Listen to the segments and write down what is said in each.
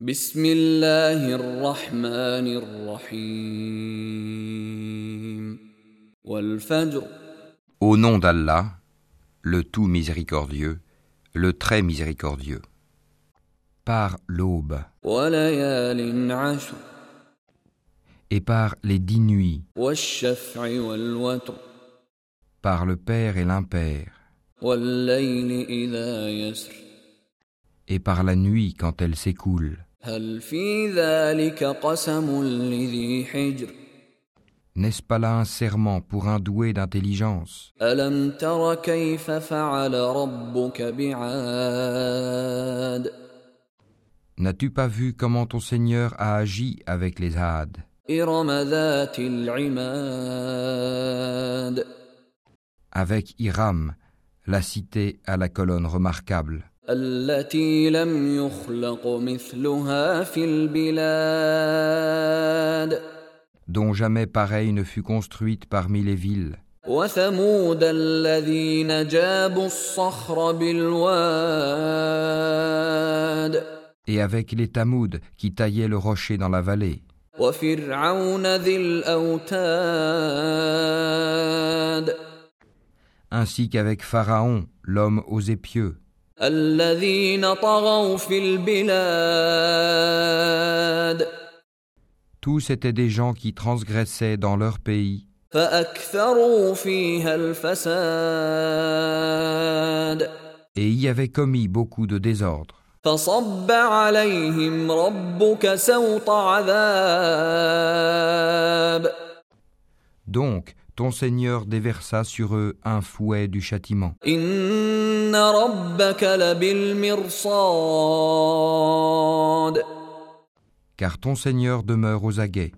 بسم الله الرحمن الرحيم والفجر Au nom d'Allah, le tout miséricordieux, le très miséricordieux. Par l'aube وليال عشر et par les dix nuits, والشفع والوتر par le Père et l'Impère, والليل إذا يسر et par la nuit quand elle s'écoule. N'est-ce pas là un serment pour un doué d'intelligence? N'as-tu pas vu comment ton Seigneur a agi avec les Had Avec Iram, la cité à la colonne remarquable التي لم يخلق مثلها في البلاد dont jamais pareille ne fut construite parmi les villes, وثمود الذين جابوا الصخر بالواد et avec les Tamouds qui taillaient le rocher dans la vallée, وفرعون ذي الأوتاد ainsi qu'avec Pharaon, l'homme aux épieux, Tous étaient des gens qui transgressaient dans leur pays. Et y avaient commis beaucoup de désordres. Donc, ton Seigneur déversa sur eux un fouet du châtiment. إن ربك لبالمرصاد car ton Seigneur demeure aux aguets.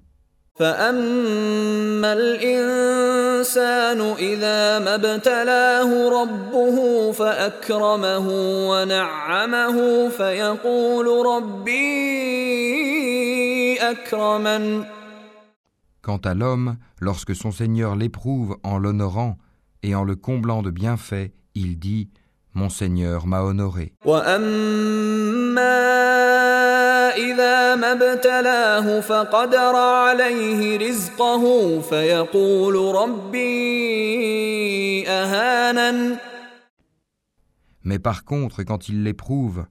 فأما الإنسان إذا ما ابتلاه ربه فأكرمه ونعمه فيقول ربي أكرمن Quant à l'homme, lorsque son Seigneur l'éprouve en l'honorant et en le comblant de bienfaits, il dit Mon Seigneur m'a honoré. Mais par contre, quand il l'éprouve,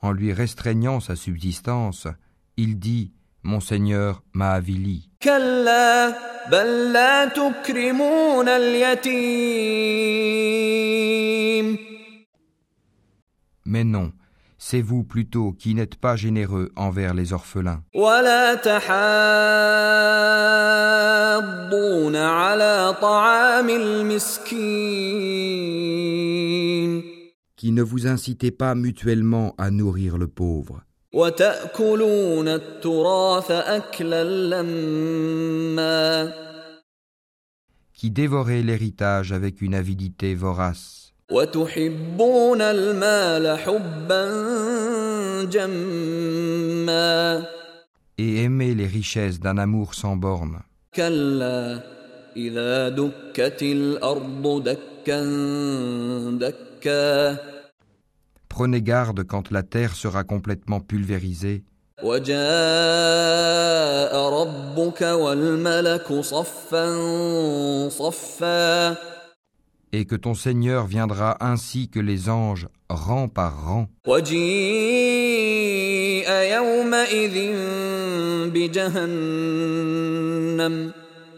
en lui restreignant sa subsistance, il dit Mon Seigneur m'a avili. كلا بل لا تكرمون اليتيم Mais non, c'est vous plutôt qui n'êtes pas généreux envers les orphelins, ولا تحاضون على طعام المسكين qui ne vous incitez pas mutuellement à nourrir le pauvre, وتأكلون التراث أكلا لما qui dévorez l'héritage avec une avidité vorace, وتحبون المال حبا جما et aimez les richesses d'un amour sans borne. كلا إذا دكت الأرض دكا دكا Prenez garde quand la terre sera complètement pulvérisée. Et que ton Seigneur viendra ainsi que les anges, rang par rang.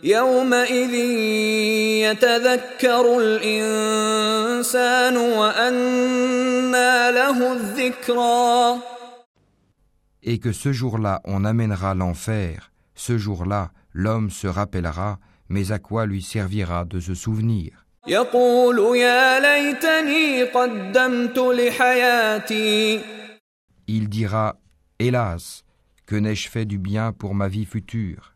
يومئذ بجهنم يومئذ يتذكر الإنسان وأنى له الذكرى et que ce jour-là on amènera l'enfer, ce jour-là l'homme se rappellera, mais à quoi lui servira de se souvenir يقول يا ليتني قدمت لحياتي Il dira Hélas, que n'ai-je fait du bien pour ma vie future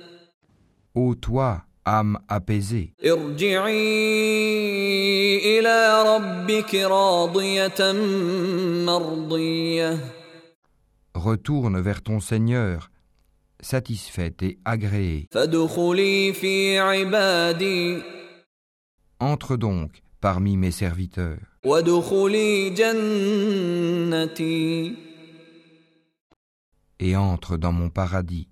Ô toi, âme apaisée, retourne vers ton Seigneur, satisfaite et agréée. Entre donc parmi mes serviteurs. Et entre dans mon paradis.